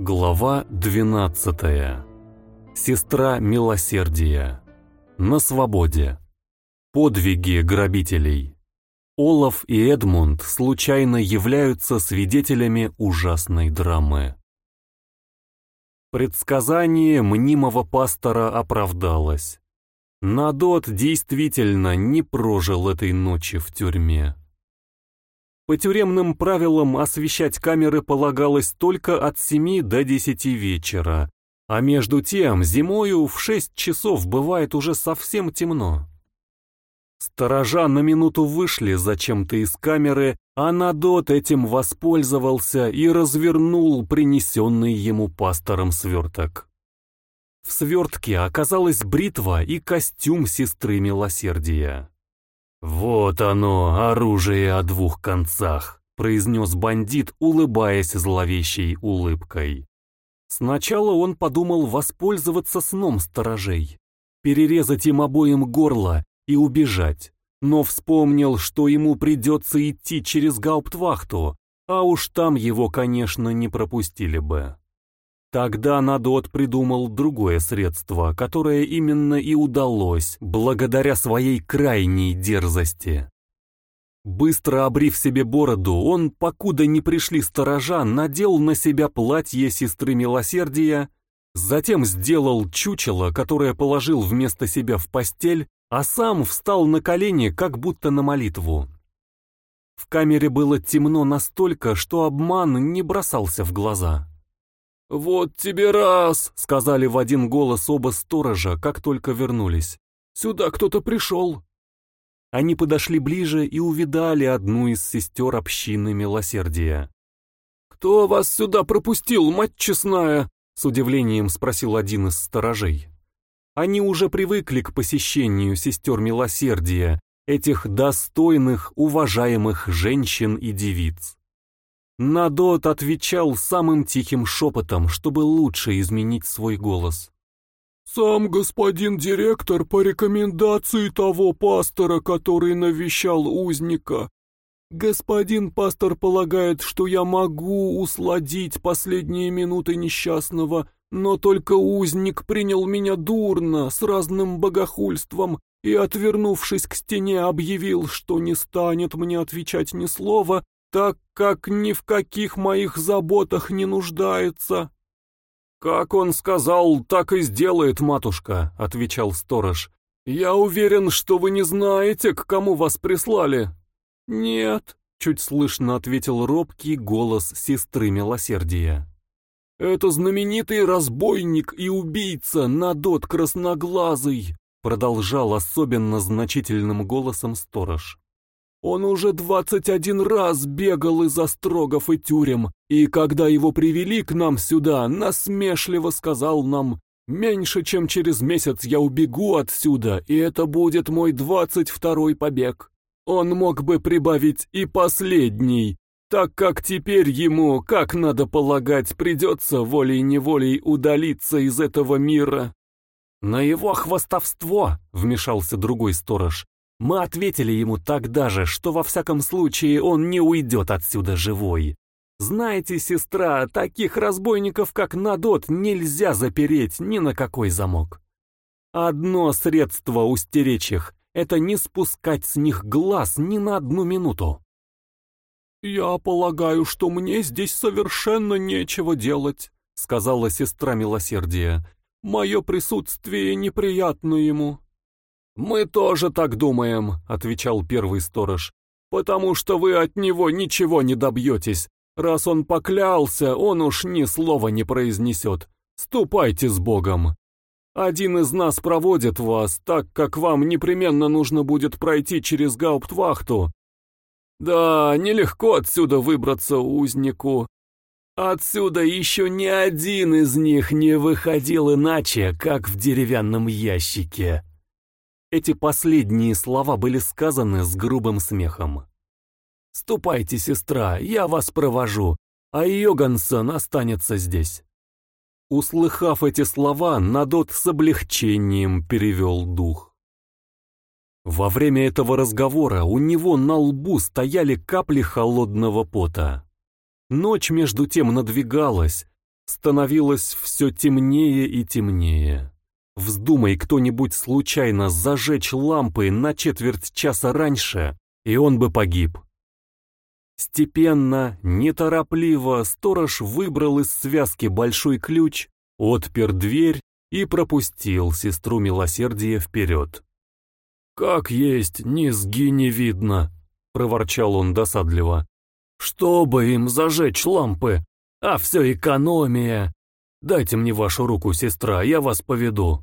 Глава 12. Сестра милосердия. На свободе. Подвиги грабителей. Олаф и Эдмунд случайно являются свидетелями ужасной драмы. Предсказание мнимого пастора оправдалось. Надот действительно не прожил этой ночи в тюрьме. По тюремным правилам освещать камеры полагалось только от 7 до 10 вечера, а между тем зимою в 6 часов бывает уже совсем темно. Сторожа на минуту вышли зачем-то из камеры, а Надот этим воспользовался и развернул принесенный ему пастором сверток. В свертке оказалась бритва и костюм сестры милосердия. «Вот оно, оружие о двух концах», — произнес бандит, улыбаясь зловещей улыбкой. Сначала он подумал воспользоваться сном сторожей, перерезать им обоим горло и убежать, но вспомнил, что ему придется идти через гауптвахту, а уж там его, конечно, не пропустили бы. Тогда Надот придумал другое средство, которое именно и удалось, благодаря своей крайней дерзости. Быстро обрив себе бороду, он, покуда не пришли сторожа, надел на себя платье сестры милосердия, затем сделал чучело, которое положил вместо себя в постель, а сам встал на колени, как будто на молитву. В камере было темно настолько, что обман не бросался в глаза. «Вот тебе раз!» — сказали в один голос оба сторожа, как только вернулись. «Сюда кто-то пришел!» Они подошли ближе и увидали одну из сестер общины милосердия. «Кто вас сюда пропустил, мать честная?» — с удивлением спросил один из сторожей. Они уже привыкли к посещению сестер милосердия, этих достойных, уважаемых женщин и девиц. Надот отвечал самым тихим шепотом, чтобы лучше изменить свой голос. «Сам господин директор по рекомендации того пастора, который навещал узника. Господин пастор полагает, что я могу усладить последние минуты несчастного, но только узник принял меня дурно, с разным богохульством, и, отвернувшись к стене, объявил, что не станет мне отвечать ни слова, так как ни в каких моих заботах не нуждается». «Как он сказал, так и сделает, матушка», — отвечал сторож. «Я уверен, что вы не знаете, к кому вас прислали». «Нет», — чуть слышно ответил робкий голос сестры милосердия. «Это знаменитый разбойник и убийца Надот Красноглазый», продолжал особенно значительным голосом сторож. Он уже двадцать один раз бегал из острогов и тюрем, и когда его привели к нам сюда, насмешливо сказал нам, «Меньше чем через месяц я убегу отсюда, и это будет мой двадцать второй побег». Он мог бы прибавить и последний, так как теперь ему, как надо полагать, придется волей-неволей удалиться из этого мира. «На его хвостовство!» — вмешался другой сторож. Мы ответили ему тогда же, что во всяком случае он не уйдет отсюда живой. Знаете, сестра, таких разбойников, как Надот, нельзя запереть ни на какой замок. Одно средство устеречь их — это не спускать с них глаз ни на одну минуту. «Я полагаю, что мне здесь совершенно нечего делать», — сказала сестра милосердия. «Мое присутствие неприятно ему». «Мы тоже так думаем», — отвечал первый сторож, «потому что вы от него ничего не добьетесь. Раз он поклялся, он уж ни слова не произнесет. Ступайте с Богом. Один из нас проводит вас, так как вам непременно нужно будет пройти через гауптвахту. Да, нелегко отсюда выбраться узнику. Отсюда еще ни один из них не выходил иначе, как в деревянном ящике». Эти последние слова были сказаны с грубым смехом. «Ступайте, сестра, я вас провожу, а Йогансон останется здесь». Услыхав эти слова, Надот с облегчением перевел дух. Во время этого разговора у него на лбу стояли капли холодного пота. Ночь между тем надвигалась, Становилось все темнее и темнее. Вздумай кто-нибудь случайно зажечь лампы на четверть часа раньше, и он бы погиб. Степенно, неторопливо сторож выбрал из связки большой ключ, отпер дверь и пропустил сестру милосердия вперед. «Как есть, низги не видно», — проворчал он досадливо. «Чтобы им зажечь лампы, а все экономия. Дайте мне вашу руку, сестра, я вас поведу».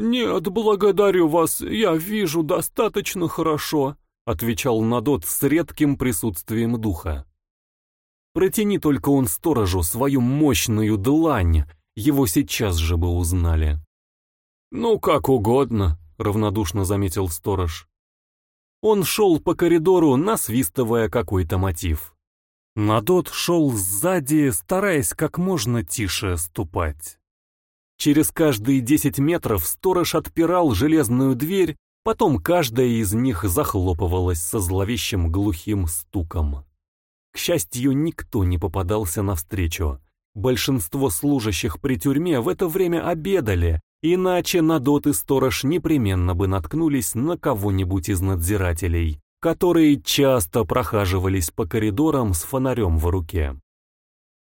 «Нет, благодарю вас, я вижу достаточно хорошо», отвечал Надот с редким присутствием духа. Протяни только он сторожу свою мощную длань, его сейчас же бы узнали. «Ну, как угодно», — равнодушно заметил сторож. Он шел по коридору, насвистывая какой-то мотив. Надот шел сзади, стараясь как можно тише ступать. Через каждые десять метров сторож отпирал железную дверь Потом каждая из них захлопывалась со зловещим глухим стуком. К счастью, никто не попадался навстречу. Большинство служащих при тюрьме в это время обедали, иначе Надот и сторож непременно бы наткнулись на кого-нибудь из надзирателей, которые часто прохаживались по коридорам с фонарем в руке.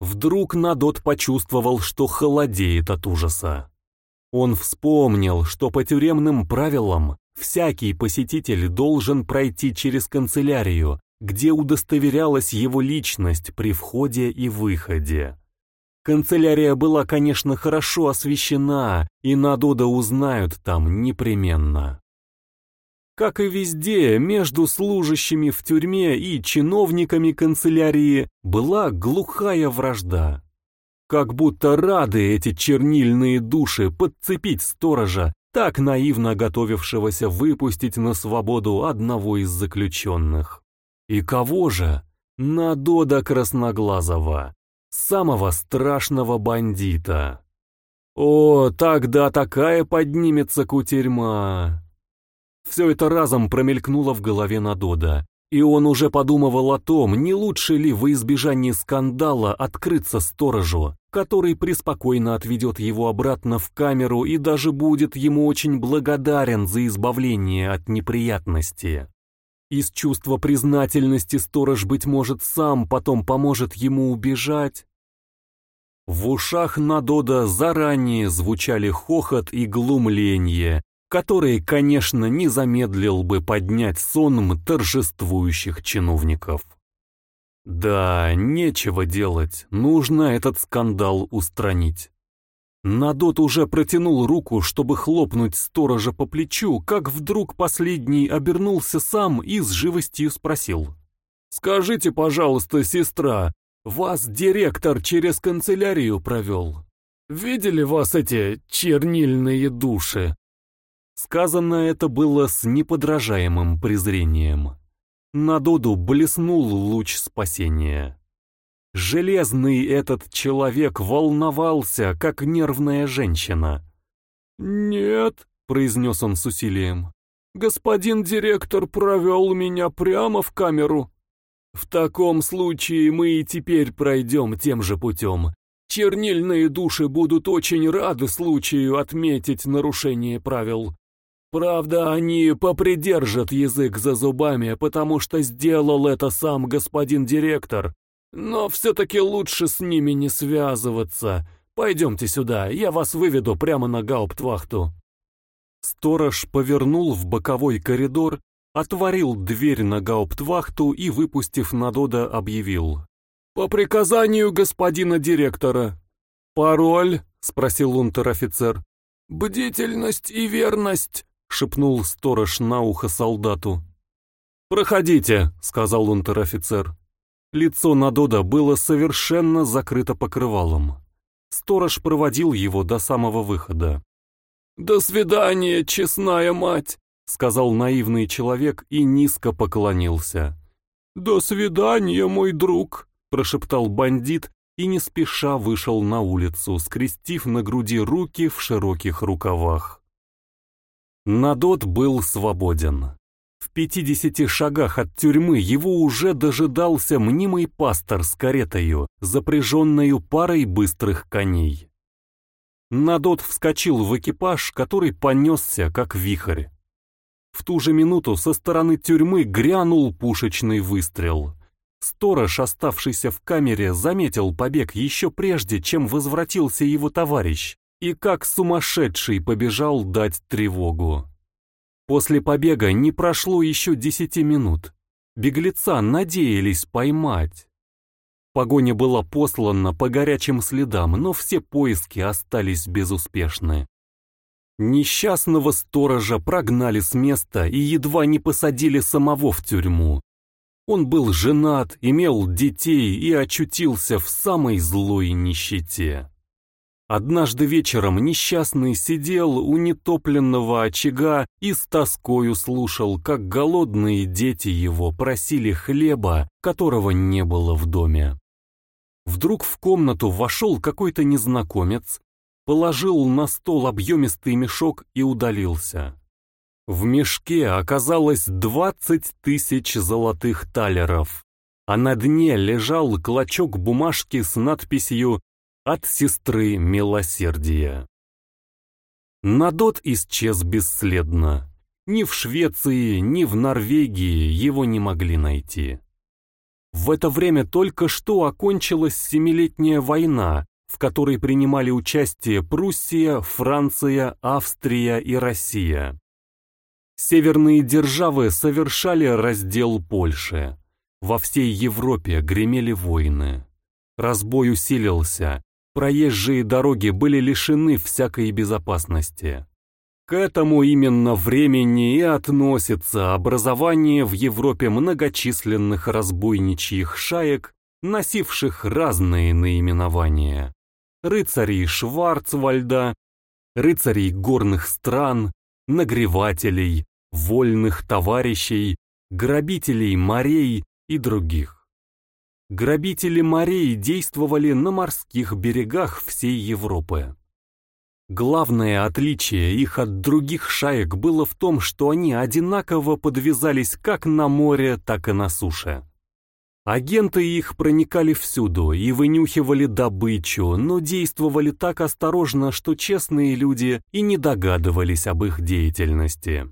Вдруг Надот почувствовал, что холодеет от ужаса. Он вспомнил, что по тюремным правилам Всякий посетитель должен пройти через канцелярию, где удостоверялась его личность при входе и выходе. Канцелярия была, конечно, хорошо освещена, и Надода узнают там непременно. Как и везде, между служащими в тюрьме и чиновниками канцелярии была глухая вражда. Как будто рады эти чернильные души подцепить сторожа так наивно готовившегося выпустить на свободу одного из заключенных. И кого же? Надода Красноглазого, самого страшного бандита. О, тогда такая поднимется кутерьма. Все это разом промелькнуло в голове Надода, и он уже подумывал о том, не лучше ли во избежание скандала открыться сторожу, который преспокойно отведет его обратно в камеру и даже будет ему очень благодарен за избавление от неприятности. Из чувства признательности сторож, быть может, сам потом поможет ему убежать. В ушах Надода заранее звучали хохот и глумление, которые, конечно, не замедлил бы поднять сонм торжествующих чиновников. Да, нечего делать, нужно этот скандал устранить. Надот уже протянул руку, чтобы хлопнуть сторожа по плечу, как вдруг последний обернулся сам и с живостью спросил. «Скажите, пожалуйста, сестра, вас директор через канцелярию провел? Видели вас эти чернильные души?» Сказано это было с неподражаемым презрением. На Дуду блеснул луч спасения. Железный этот человек волновался, как нервная женщина. «Нет», — произнес он с усилием, — «господин директор провел меня прямо в камеру». «В таком случае мы и теперь пройдем тем же путем. Чернильные души будут очень рады случаю отметить нарушение правил. Правда, они попридержат язык за зубами, потому что сделал это сам господин директор. Но все-таки лучше с ними не связываться. Пойдемте сюда, я вас выведу прямо на гауптвахту. Сторож повернул в боковой коридор, отворил дверь на гауптвахту и, выпустив Надода, объявил. «По приказанию господина директора». «Пароль?» — спросил унтер-офицер. «Бдительность и верность», шепнул сторож на ухо солдату. «Проходите», — сказал унтер-офицер. Лицо Надода было совершенно закрыто покрывалом. Сторож проводил его до самого выхода. «До свидания, честная мать», — сказал наивный человек и низко поклонился. «До свидания, мой друг», — прошептал бандит и не спеша вышел на улицу, скрестив на груди руки в широких рукавах. Надот был свободен. В пятидесяти шагах от тюрьмы его уже дожидался мнимый пастор с каретою, запряженную парой быстрых коней. Надот вскочил в экипаж, который понесся, как вихрь. В ту же минуту со стороны тюрьмы грянул пушечный выстрел. Сторож, оставшийся в камере, заметил побег еще прежде, чем возвратился его товарищ, и как сумасшедший побежал дать тревогу. После побега не прошло еще десяти минут. Беглеца надеялись поймать. Погоня была послана по горячим следам, но все поиски остались безуспешны. Несчастного сторожа прогнали с места и едва не посадили самого в тюрьму. Он был женат, имел детей и очутился в самой злой нищете. Однажды вечером несчастный сидел у нетопленного очага и с тоскою слушал, как голодные дети его просили хлеба, которого не было в доме. Вдруг в комнату вошел какой-то незнакомец, положил на стол объемистый мешок и удалился. В мешке оказалось двадцать тысяч золотых талеров, а на дне лежал клочок бумажки с надписью «От сестры милосердия». Надот исчез бесследно. Ни в Швеции, ни в Норвегии его не могли найти. В это время только что окончилась Семилетняя война, в которой принимали участие Пруссия, Франция, Австрия и Россия. Северные державы совершали раздел Польши. Во всей Европе гремели войны. Разбой усилился, проезжие дороги были лишены всякой безопасности. К этому именно времени и относится образование в Европе многочисленных разбойничьих шаек, носивших разные наименования рыцарей Шварцвальда, рыцарей горных стран, нагревателей, вольных товарищей, грабителей морей и других. Грабители морей действовали на морских берегах всей Европы. Главное отличие их от других шаек было в том, что они одинаково подвязались как на море, так и на суше. Агенты их проникали всюду и вынюхивали добычу, но действовали так осторожно, что честные люди и не догадывались об их деятельности.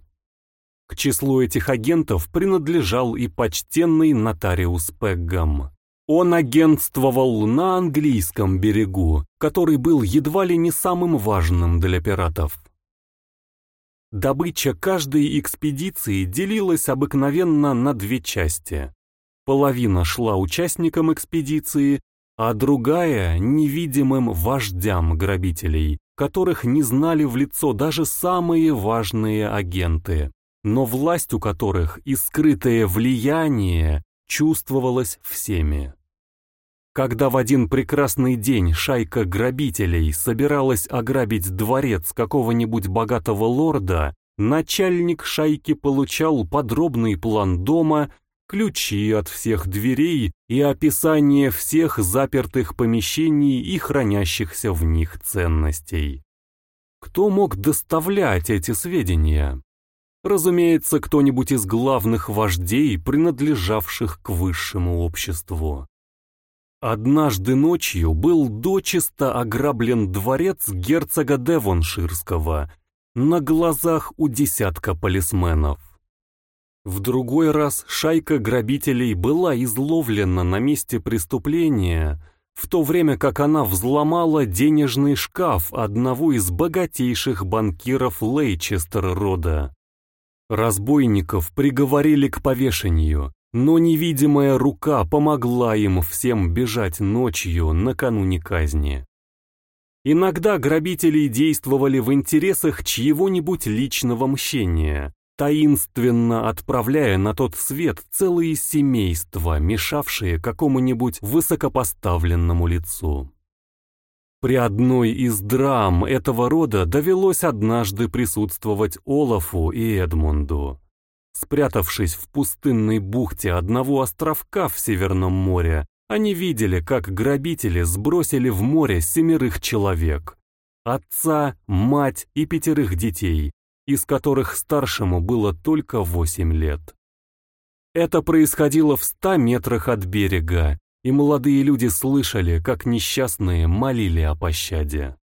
К числу этих агентов принадлежал и почтенный нотариус Пеггам. Он агентствовал на английском берегу, который был едва ли не самым важным для пиратов. Добыча каждой экспедиции делилась обыкновенно на две части. Половина шла участникам экспедиции, а другая — невидимым вождям грабителей, которых не знали в лицо даже самые важные агенты, но власть у которых и скрытое влияние чувствовалось всеми. Когда в один прекрасный день шайка грабителей собиралась ограбить дворец какого-нибудь богатого лорда, начальник шайки получал подробный план дома ключи от всех дверей и описание всех запертых помещений и хранящихся в них ценностей. Кто мог доставлять эти сведения? Разумеется, кто-нибудь из главных вождей, принадлежавших к высшему обществу. Однажды ночью был дочисто ограблен дворец герцога Девонширского на глазах у десятка полисменов. В другой раз шайка грабителей была изловлена на месте преступления, в то время как она взломала денежный шкаф одного из богатейших банкиров Лейчестер рода. Разбойников приговорили к повешению, но невидимая рука помогла им всем бежать ночью накануне казни. Иногда грабители действовали в интересах чьего-нибудь личного мщения, таинственно отправляя на тот свет целые семейства, мешавшие какому-нибудь высокопоставленному лицу. При одной из драм этого рода довелось однажды присутствовать Олафу и Эдмунду. Спрятавшись в пустынной бухте одного островка в Северном море, они видели, как грабители сбросили в море семерых человек. Отца, мать и пятерых детей, из которых старшему было только восемь лет. Это происходило в ста метрах от берега, и молодые люди слышали, как несчастные молили о пощаде.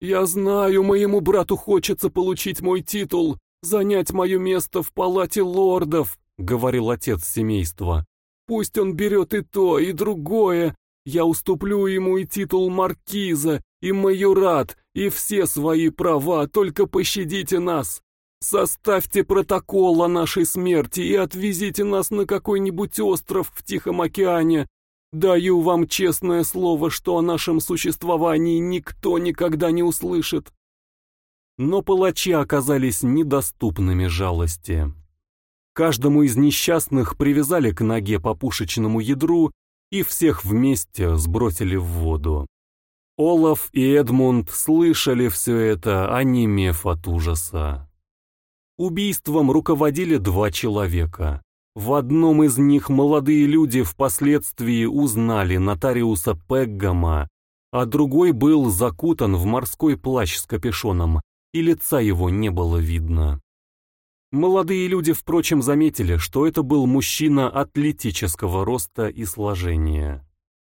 «Я знаю, моему брату хочется получить мой титул, занять мое место в палате лордов», — говорил отец семейства. «Пусть он берет и то, и другое. Я уступлю ему и титул маркиза, и майорат, и все свои права, только пощадите нас. Составьте протокол о нашей смерти и отвезите нас на какой-нибудь остров в Тихом океане. Даю вам честное слово, что о нашем существовании никто никогда не услышит. Но палачи оказались недоступными жалости. Каждому из несчастных привязали к ноге по пушечному ядру и всех вместе сбросили в воду. Олаф и Эдмунд слышали все это, онемев от ужаса. Убийством руководили два человека. В одном из них молодые люди впоследствии узнали нотариуса Пеггама, а другой был закутан в морской плащ с капюшоном, и лица его не было видно. Молодые люди, впрочем, заметили, что это был мужчина атлетического роста и сложения.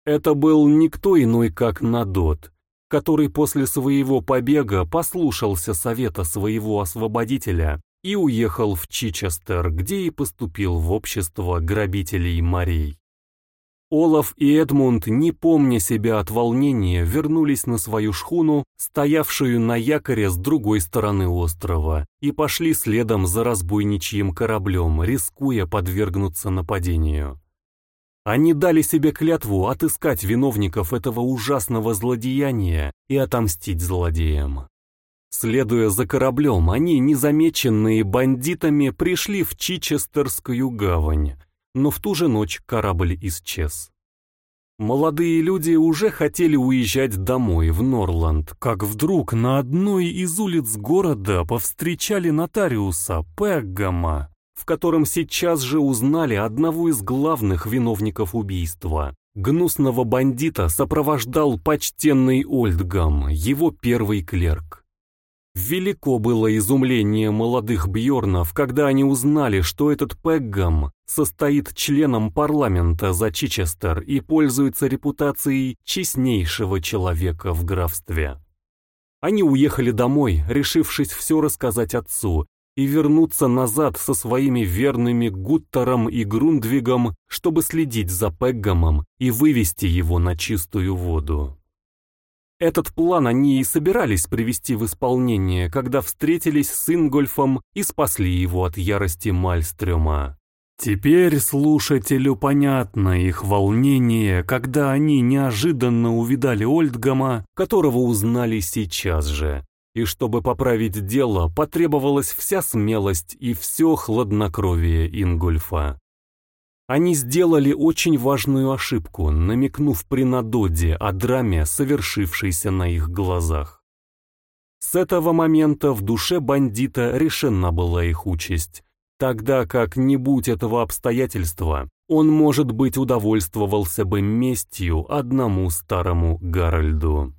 Это был никто иной, как Надот, который после своего побега послушался совета своего освободителя и уехал в Чичестер, где и поступил в общество грабителей морей. Олаф и Эдмунд, не помня себя от волнения, вернулись на свою шхуну, стоявшую на якоре с другой стороны острова, и пошли следом за разбойничьим кораблем, рискуя подвергнуться нападению. Они дали себе клятву отыскать виновников этого ужасного злодеяния и отомстить злодеям. Следуя за кораблем, они, незамеченные бандитами, пришли в Чичестерскую гавань, но в ту же ночь корабль исчез. Молодые люди уже хотели уезжать домой, в Норланд, как вдруг на одной из улиц города повстречали нотариуса Пеггама, в котором сейчас же узнали одного из главных виновников убийства. Гнусного бандита сопровождал почтенный Ольдгам, его первый клерк. Велико было изумление молодых Бьорнов, когда они узнали, что этот Пеггам состоит членом парламента за Чичестер и пользуется репутацией честнейшего человека в графстве. Они уехали домой, решившись все рассказать отцу, и вернуться назад со своими верными Гуттером и Грундвигом, чтобы следить за Пеггамом и вывести его на чистую воду. Этот план они и собирались привести в исполнение, когда встретились с Ингольфом и спасли его от ярости Мальстрёма. Теперь слушателю понятно их волнение, когда они неожиданно увидали Ольдгама, которого узнали сейчас же. И чтобы поправить дело, потребовалась вся смелость и все хладнокровие Ингольфа. Они сделали очень важную ошибку, намекнув при Надоде о драме, совершившейся на их глазах. С этого момента в душе бандита решена была их участь, тогда как, не будь этого обстоятельства, он, может быть, удовольствовался бы местью одному старому Гарольду.